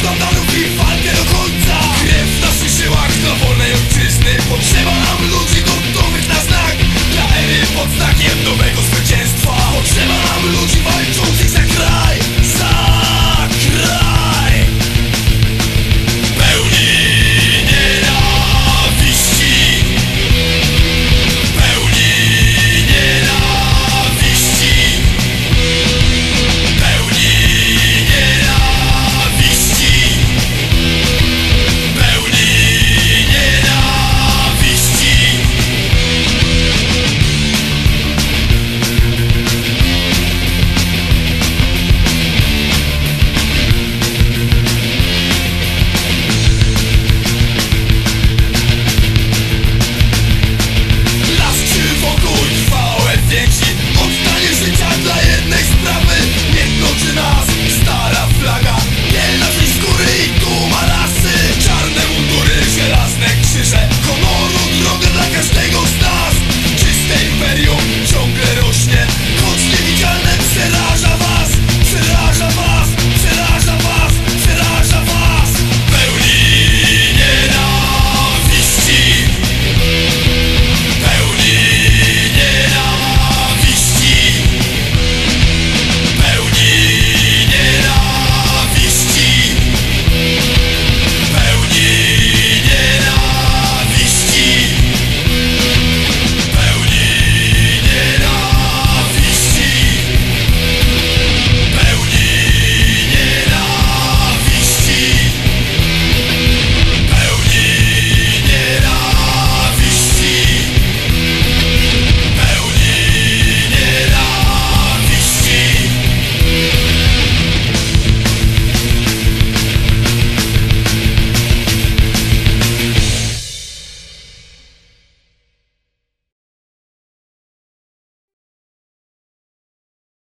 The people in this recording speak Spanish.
Stop